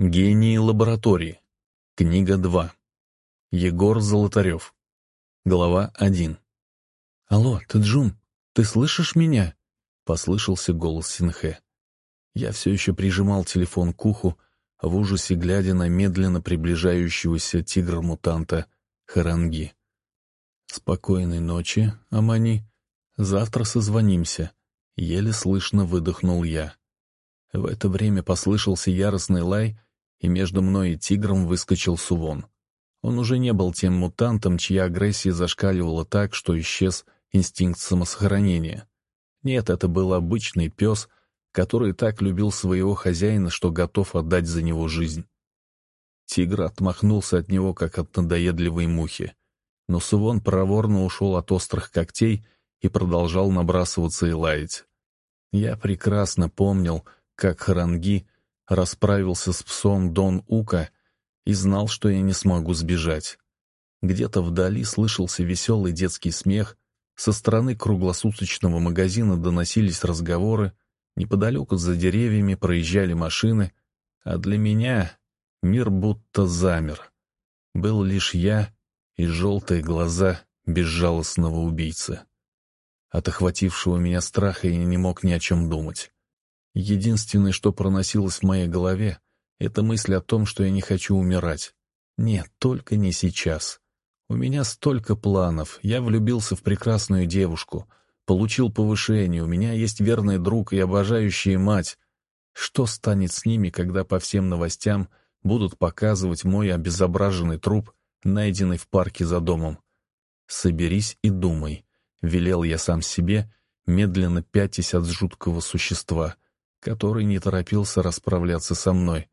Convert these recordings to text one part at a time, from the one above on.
Гении лаборатории. Книга 2. Егор Золотарев. Глава 1. «Алло, Таджун, ты слышишь меня?» — послышался голос Синхэ. Я все еще прижимал телефон к уху, в ужасе глядя на медленно приближающегося тигра-мутанта Харанги. «Спокойной ночи, Амани. Завтра созвонимся», — еле слышно выдохнул я. В это время послышался яростный лай — и между мной и тигром выскочил Сувон. Он уже не был тем мутантом, чья агрессия зашкаливала так, что исчез инстинкт самосохранения. Нет, это был обычный пес, который так любил своего хозяина, что готов отдать за него жизнь. Тигр отмахнулся от него, как от надоедливой мухи. Но Сувон проворно ушел от острых когтей и продолжал набрасываться и лаять. Я прекрасно помнил, как Харанги — расправился с псом Дон Ука и знал, что я не смогу сбежать. Где-то вдали слышался веселый детский смех, со стороны круглосуточного магазина доносились разговоры, неподалеку за деревьями проезжали машины, а для меня мир будто замер. Был лишь я и желтые глаза безжалостного убийцы. От охватившего меня страха я не мог ни о чем думать. Единственное, что проносилось в моей голове, это мысль о том, что я не хочу умирать. Нет, только не сейчас. У меня столько планов, я влюбился в прекрасную девушку, получил повышение, у меня есть верный друг и обожающая мать. Что станет с ними, когда по всем новостям будут показывать мой обезображенный труп, найденный в парке за домом? «Соберись и думай», — велел я сам себе, медленно пятясь от жуткого существа — который не торопился расправляться со мной.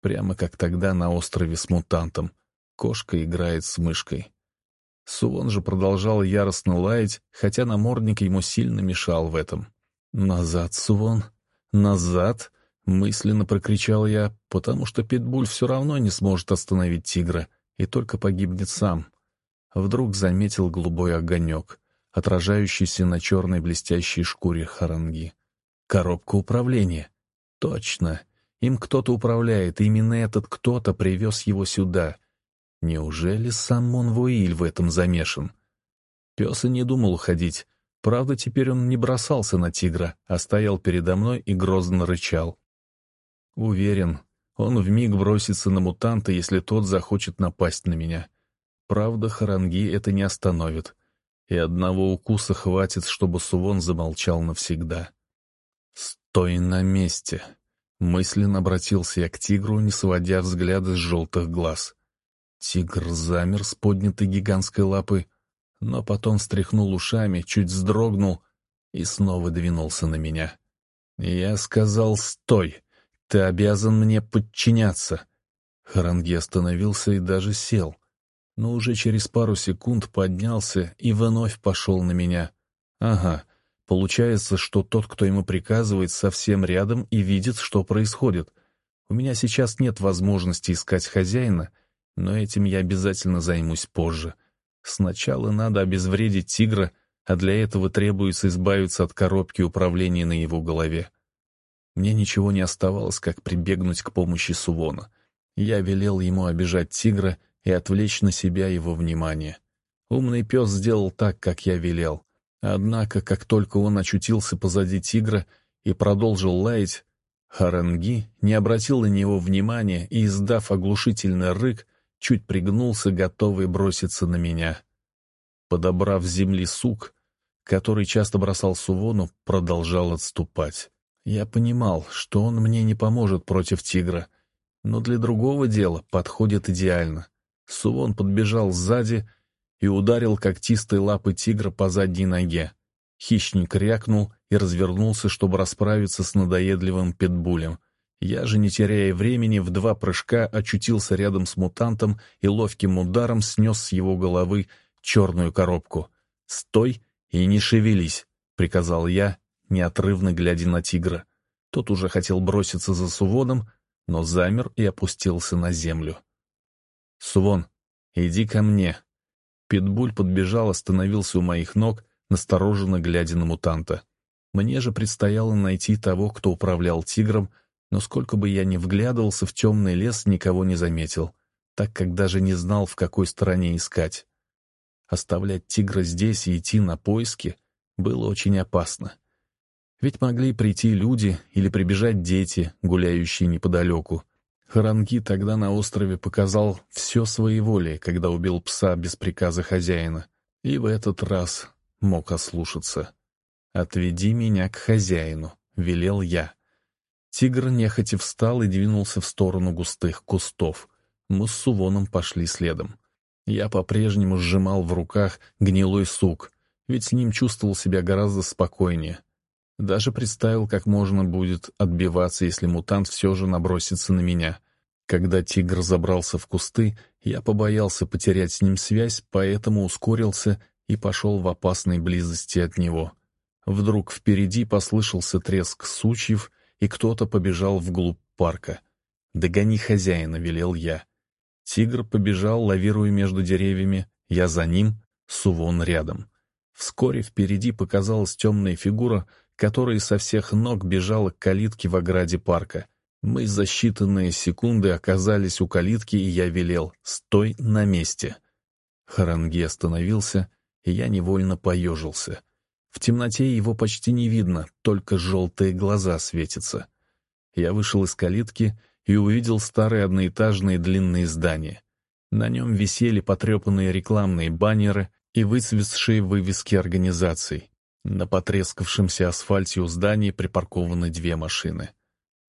Прямо как тогда на острове с мутантом. Кошка играет с мышкой. Сувон же продолжал яростно лаять, хотя намордник ему сильно мешал в этом. «Назад, Сувон! Назад!» — мысленно прокричал я, потому что Питбуль все равно не сможет остановить тигра и только погибнет сам. Вдруг заметил голубой огонек, отражающийся на черной блестящей шкуре харанги. Коробка управления. Точно. Им кто-то управляет, именно этот кто-то привез его сюда. Неужели сам Монвуиль в этом замешан? Пес и не думал уходить. Правда, теперь он не бросался на тигра, а стоял передо мной и грозно рычал. Уверен, он вмиг бросится на мутанта, если тот захочет напасть на меня. Правда, Харанги это не остановит. И одного укуса хватит, чтобы Сувон замолчал навсегда. «Стой на месте!» Мысленно обратился я к тигру, не сводя взгляда с желтых глаз. Тигр замер с поднятой гигантской лапой, но потом встряхнул ушами, чуть вздрогнул и снова двинулся на меня. Я сказал «Стой! Ты обязан мне подчиняться!» Харанги остановился и даже сел, но уже через пару секунд поднялся и вновь пошел на меня. «Ага, Получается, что тот, кто ему приказывает, совсем рядом и видит, что происходит. У меня сейчас нет возможности искать хозяина, но этим я обязательно займусь позже. Сначала надо обезвредить тигра, а для этого требуется избавиться от коробки управления на его голове. Мне ничего не оставалось, как прибегнуть к помощи Сувона. Я велел ему обижать тигра и отвлечь на себя его внимание. Умный пес сделал так, как я велел. Однако, как только он очутился позади тигра и продолжил лаять, Харанги не обратил на него внимания и, издав оглушительный рык, чуть пригнулся, готовый броситься на меня. Подобрав с земли сук, который часто бросал Сувону, продолжал отступать. Я понимал, что он мне не поможет против тигра, но для другого дела подходит идеально. Сувон подбежал сзади и ударил когтистой лапы тигра по задней ноге. Хищник рякнул и развернулся, чтобы расправиться с надоедливым питбулем. Я же, не теряя времени, в два прыжка очутился рядом с мутантом и ловким ударом снес с его головы черную коробку. «Стой и не шевелись», — приказал я, неотрывно глядя на тигра. Тот уже хотел броситься за Сувоном, но замер и опустился на землю. «Сувон, иди ко мне», Питбуль подбежал, остановился у моих ног, настороженно глядя на мутанта. Мне же предстояло найти того, кто управлял тигром, Но сколько бы я ни вглядывался в темный лес, никого не заметил, так как даже не знал, в какой стороне искать. Оставлять тигра здесь и идти на поиски было очень опасно. Ведь могли прийти люди или прибежать дети, гуляющие неподалеку. Харанги тогда на острове показал все своеволие, когда убил пса без приказа хозяина. И в этот раз мог ослушаться. «Отведи меня к хозяину», — велел я. Тигр нехотя встал и двинулся в сторону густых кустов. Мы с Сувоном пошли следом. Я по-прежнему сжимал в руках гнилой сук, ведь с ним чувствовал себя гораздо спокойнее. Даже представил, как можно будет отбиваться, если мутант все же набросится на меня. Когда тигр забрался в кусты, я побоялся потерять с ним связь, поэтому ускорился и пошел в опасной близости от него. Вдруг впереди послышался треск сучьев, и кто-то побежал вглубь парка. «Догони хозяина», — велел я. Тигр побежал, лавируя между деревьями, я за ним, Сувон рядом. Вскоре впереди показалась темная фигура, которая со всех ног бежала к калитке в ограде парка. Мы за считанные секунды оказались у калитки, и я велел «Стой на месте». Харанги остановился, и я невольно поежился. В темноте его почти не видно, только желтые глаза светятся. Я вышел из калитки и увидел старые одноэтажные длинные здания. На нем висели потрепанные рекламные баннеры и выцветшие вывески организаций. На потрескавшемся асфальте у зданий припаркованы две машины.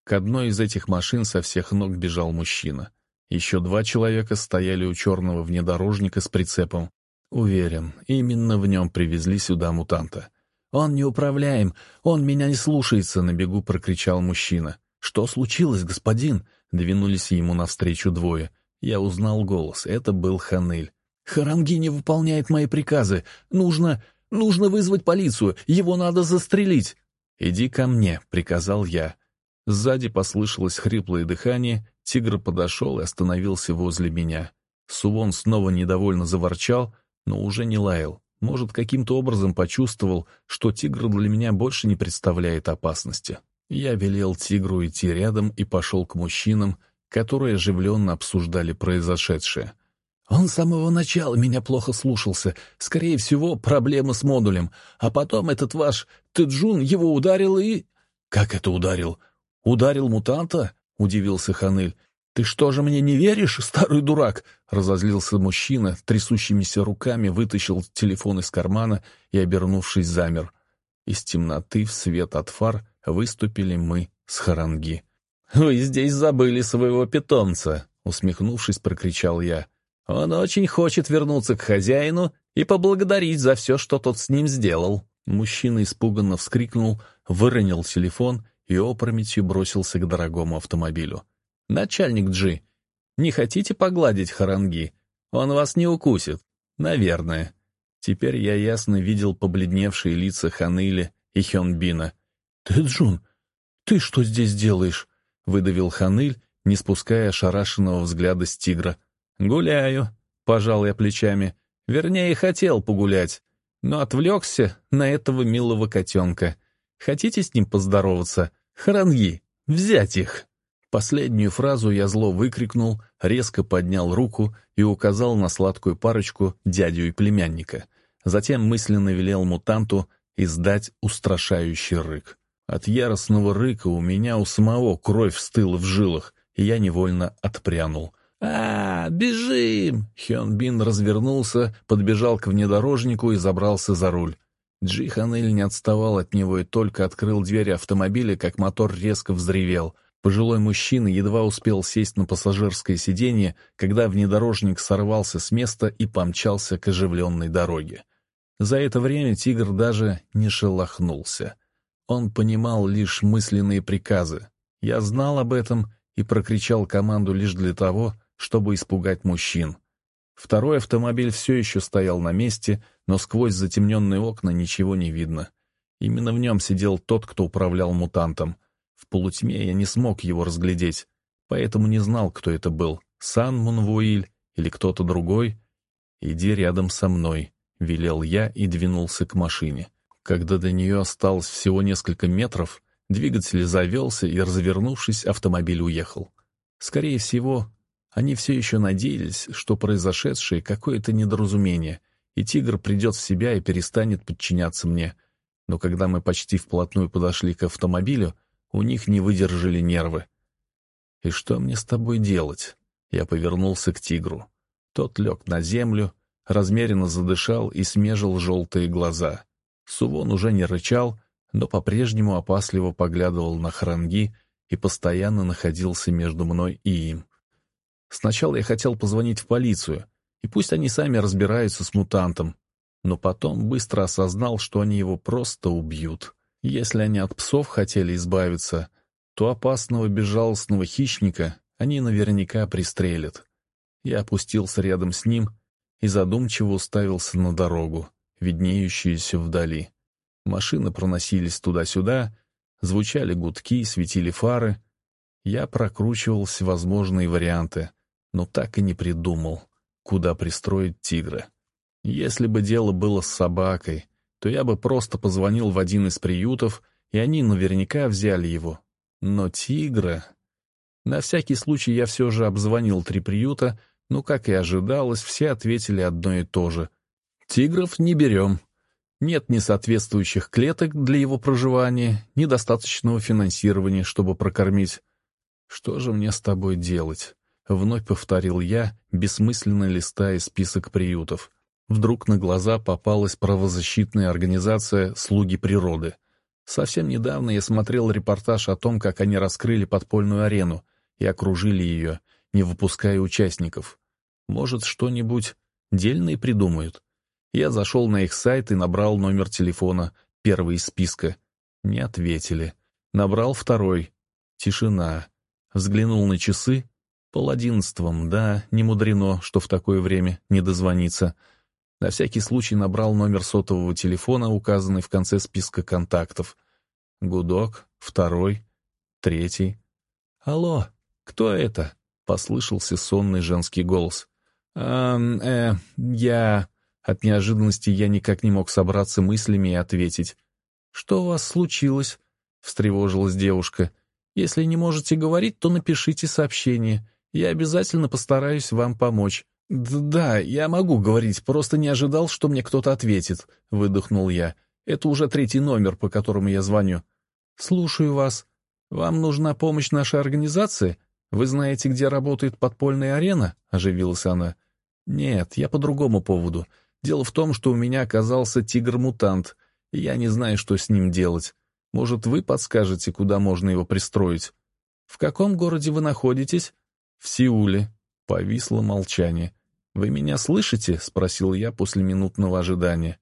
К одной из этих машин со всех ног бежал мужчина. Еще два человека стояли у черного внедорожника с прицепом, Уверен, именно в нем привезли сюда мутанта. «Он неуправляем! Он меня не слушается!» — на бегу прокричал мужчина. «Что случилось, господин?» — двинулись ему навстречу двое. Я узнал голос. Это был Ханыль. «Харанги не выполняет мои приказы. Нужно... нужно вызвать полицию. Его надо застрелить!» «Иди ко мне», — приказал я. Сзади послышалось хриплое дыхание, тигр подошел и остановился возле меня. Сувон снова недовольно заворчал, но уже не лаял. Может, каким-то образом почувствовал, что тигр для меня больше не представляет опасности. Я велел тигру идти рядом и пошел к мужчинам, которые оживленно обсуждали произошедшее. «Он с самого начала меня плохо слушался. Скорее всего, проблема с модулем. А потом этот ваш Тэджун его ударил и...» «Как это ударил? Ударил мутанта?» — удивился Ханыль. «Ты что же мне не веришь, старый дурак?» — разозлился мужчина, трясущимися руками вытащил телефон из кармана и, обернувшись, замер. Из темноты в свет от фар выступили мы с Харанги. «Вы здесь забыли своего питомца!» — усмехнувшись, прокричал я. «Он очень хочет вернуться к хозяину и поблагодарить за все, что тот с ним сделал». Мужчина испуганно вскрикнул, выронил телефон и опрометью бросился к дорогому автомобилю. «Начальник Джи, не хотите погладить Харанги? Он вас не укусит. Наверное». Теперь я ясно видел побледневшие лица Ханыли и Хёнбина. «Ты, Джун, ты что здесь делаешь?» — выдавил Ханыль, не спуская ошарашенного взгляда с тигра. «Гуляю», — пожал я плечами. Вернее, хотел погулять, но отвлекся на этого милого котенка. Хотите с ним поздороваться? Харанги, взять их!» Последнюю фразу я зло выкрикнул, резко поднял руку и указал на сладкую парочку дядю и племянника. Затем мысленно велел мутанту издать устрашающий рык. От яростного рыка у меня у самого кровь стыла в жилах, и я невольно отпрянул. «А, бежим!» Хён Бин развернулся, подбежал к внедорожнику и забрался за руль. Джи Ханель не отставал от него и только открыл дверь автомобиля, как мотор резко взревел — Пожилой мужчина едва успел сесть на пассажирское сиденье, когда внедорожник сорвался с места и помчался к оживленной дороге. За это время тигр даже не шелохнулся. Он понимал лишь мысленные приказы. Я знал об этом и прокричал команду лишь для того, чтобы испугать мужчин. Второй автомобиль все еще стоял на месте, но сквозь затемненные окна ничего не видно. Именно в нем сидел тот, кто управлял мутантом — в полутьме я не смог его разглядеть, поэтому не знал, кто это был, Сан Мунвуиль или кто-то другой. «Иди рядом со мной», — велел я и двинулся к машине. Когда до нее осталось всего несколько метров, Двигатель завелся, и, развернувшись, автомобиль уехал. Скорее всего, они все еще надеялись, что произошедшее какое-то недоразумение, и тигр придет в себя и перестанет подчиняться мне. Но когда мы почти вплотную подошли к автомобилю, у них не выдержали нервы. «И что мне с тобой делать?» Я повернулся к тигру. Тот лег на землю, размеренно задышал и смежил желтые глаза. Сувон уже не рычал, но по-прежнему опасливо поглядывал на хранги и постоянно находился между мной и им. Сначала я хотел позвонить в полицию, и пусть они сами разбираются с мутантом, но потом быстро осознал, что они его просто убьют. Если они от псов хотели избавиться, то опасного безжалостного хищника они наверняка пристрелят. Я опустился рядом с ним и задумчиво уставился на дорогу, виднеющуюся вдали. Машины проносились туда-сюда, звучали гудки, светили фары. Я прокручивал всевозможные варианты, но так и не придумал, куда пристроить тигра. Если бы дело было с собакой, то я бы просто позвонил в один из приютов, и они наверняка взяли его. Но тигра... На всякий случай я все же обзвонил три приюта, но, как и ожидалось, все ответили одно и то же. «Тигров не берем. Нет ни соответствующих клеток для его проживания, ни достаточного финансирования, чтобы прокормить. Что же мне с тобой делать? Вновь повторил я, бессмысленно листая список приютов. Вдруг на глаза попалась правозащитная организация «Слуги природы». Совсем недавно я смотрел репортаж о том, как они раскрыли подпольную арену и окружили ее, не выпуская участников. Может, что-нибудь дельное придумают? Я зашел на их сайт и набрал номер телефона, первый из списка. Не ответили. Набрал второй. Тишина. Взглянул на часы. Пол одиннадцатого, да, не мудрено, что в такое время не дозвониться. На всякий случай набрал номер сотового телефона, указанный в конце списка контактов. Гудок, второй, третий. «Алло, кто это?» — послышался сонный женский голос. «Эм, э, я...» От неожиданности я никак не мог собраться мыслями и ответить. «Что у вас случилось?» — встревожилась девушка. «Если не можете говорить, то напишите сообщение. Я обязательно постараюсь вам помочь». «Да, я могу говорить, просто не ожидал, что мне кто-то ответит», — выдохнул я. «Это уже третий номер, по которому я звоню». «Слушаю вас. Вам нужна помощь нашей организации? Вы знаете, где работает подпольная арена?» — оживилась она. «Нет, я по другому поводу. Дело в том, что у меня оказался тигр-мутант, и я не знаю, что с ним делать. Может, вы подскажете, куда можно его пристроить? В каком городе вы находитесь? В Сеуле. Повисло молчание. «Вы меня слышите?» — спросил я после минутного ожидания.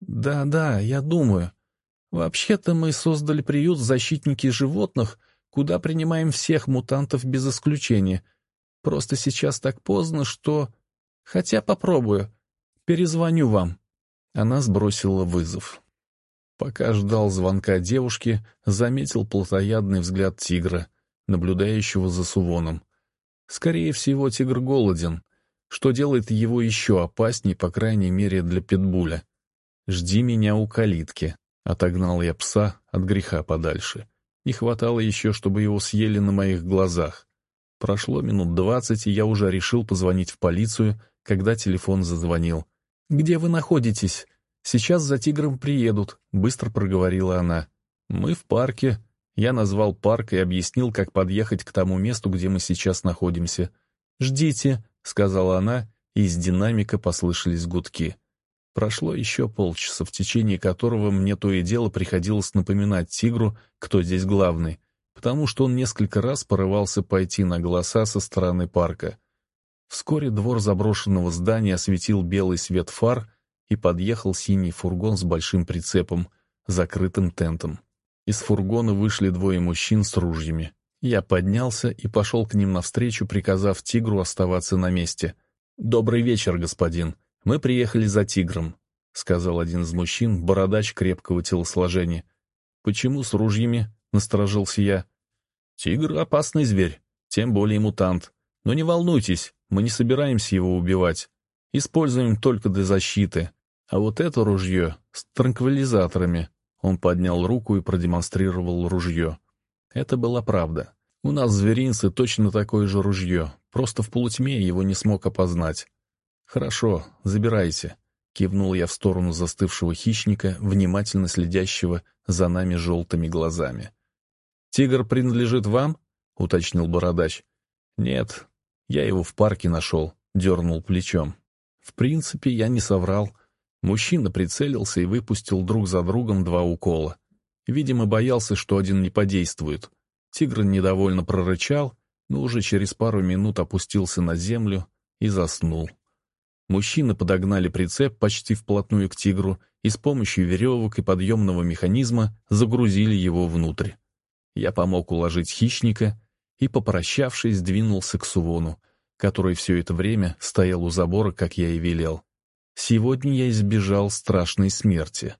«Да, да, я думаю. Вообще-то мы создали приют «Защитники животных», куда принимаем всех мутантов без исключения. Просто сейчас так поздно, что... Хотя попробую. Перезвоню вам». Она сбросила вызов. Пока ждал звонка девушки, заметил плотоядный взгляд тигра, наблюдающего за Сувоном. Скорее всего, тигр голоден, что делает его еще опасней, по крайней мере, для питбуля. «Жди меня у калитки», — отогнал я пса от греха подальше. Не хватало еще, чтобы его съели на моих глазах. Прошло минут двадцать, и я уже решил позвонить в полицию, когда телефон зазвонил. «Где вы находитесь? Сейчас за тигром приедут», — быстро проговорила она. «Мы в парке». Я назвал парк и объяснил, как подъехать к тому месту, где мы сейчас находимся. «Ждите», — сказала она, и из динамика послышались гудки. Прошло еще полчаса, в течение которого мне то и дело приходилось напоминать тигру, кто здесь главный, потому что он несколько раз порывался пойти на голоса со стороны парка. Вскоре двор заброшенного здания осветил белый свет фар, и подъехал синий фургон с большим прицепом, закрытым тентом. Из фургона вышли двое мужчин с ружьями. Я поднялся и пошел к ним навстречу, приказав тигру оставаться на месте. «Добрый вечер, господин. Мы приехали за тигром», — сказал один из мужчин, бородач крепкого телосложения. «Почему с ружьями?» — насторожился я. «Тигр — опасный зверь, тем более мутант. Но не волнуйтесь, мы не собираемся его убивать. Используем только для защиты. А вот это ружье с транквилизаторами. Он поднял руку и продемонстрировал ружье. Это была правда. У нас в зверинце точно такое же ружье, просто в полутьме его не смог опознать. «Хорошо, забирайте», — кивнул я в сторону застывшего хищника, внимательно следящего за нами желтыми глазами. «Тигр принадлежит вам?» — уточнил бородач. «Нет, я его в парке нашел», — дернул плечом. В принципе, я не соврал. Мужчина прицелился и выпустил друг за другом два укола. Видимо, боялся, что один не подействует. Тигр недовольно прорычал, но уже через пару минут опустился на землю и заснул. Мужчины подогнали прицеп почти вплотную к тигру и с помощью веревок и подъемного механизма загрузили его внутрь. Я помог уложить хищника и, попрощавшись, двинулся к Сувону, который все это время стоял у забора, как я и велел. Сегодня я избежал страшной смерти,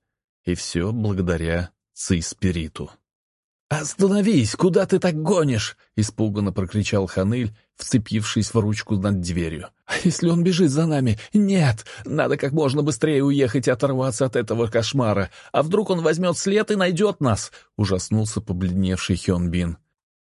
и все благодаря Ци-Спириту. «Остановись! Куда ты так гонишь?» — испуганно прокричал Ханыль, вцепившись в ручку над дверью. «А если он бежит за нами? Нет! Надо как можно быстрее уехать и оторваться от этого кошмара. А вдруг он возьмет след и найдет нас?» — ужаснулся побледневший Хён Бин.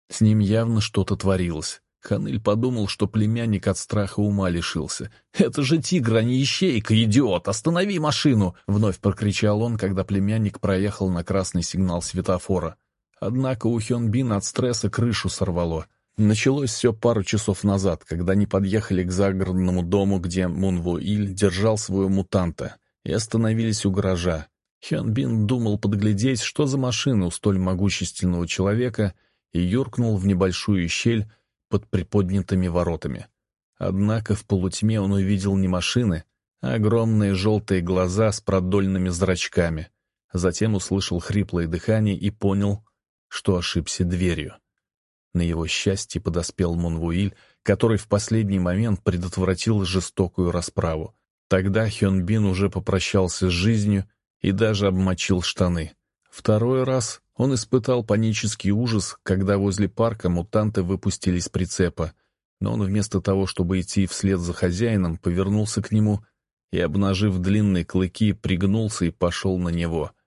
С ним явно что-то творилось. Ханыль подумал, что племянник от страха ума лишился. «Это же тигр, а не ищейка, идиот! Останови машину!» — вновь прокричал он, когда племянник проехал на красный сигнал светофора. Однако у Хёнбина от стресса крышу сорвало. Началось все пару часов назад, когда они подъехали к загородному дому, где Мунву Иль держал своего мутанта, и остановились у гаража. Хёнбин думал подглядеть, что за машина у столь могущественного человека, и юркнул в небольшую щель под приподнятыми воротами. Однако в полутьме он увидел не машины, а огромные желтые глаза с продольными зрачками. Затем услышал хриплое дыхание и понял, что ошибся дверью. На его счастье подоспел Монвуиль, который в последний момент предотвратил жестокую расправу. Тогда Хёнбин уже попрощался с жизнью и даже обмочил штаны. Второй раз он испытал панический ужас, когда возле парка мутанты выпустили с прицепа, но он вместо того, чтобы идти вслед за хозяином, повернулся к нему и, обнажив длинные клыки, пригнулся и пошел на него —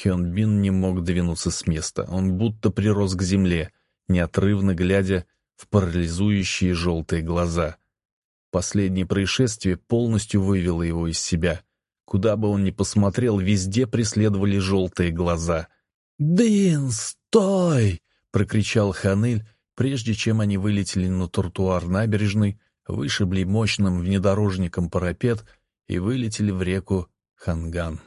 Хён не мог двинуться с места. Он будто прирос к земле, неотрывно глядя в парализующие желтые глаза. Последнее происшествие полностью вывело его из себя. Куда бы он ни посмотрел, везде преследовали желтые глаза. «Дин, стой!» — прокричал Ханыль, прежде чем они вылетели на тротуар набережной, вышибли мощным внедорожником парапет и вылетели в реку Ханган.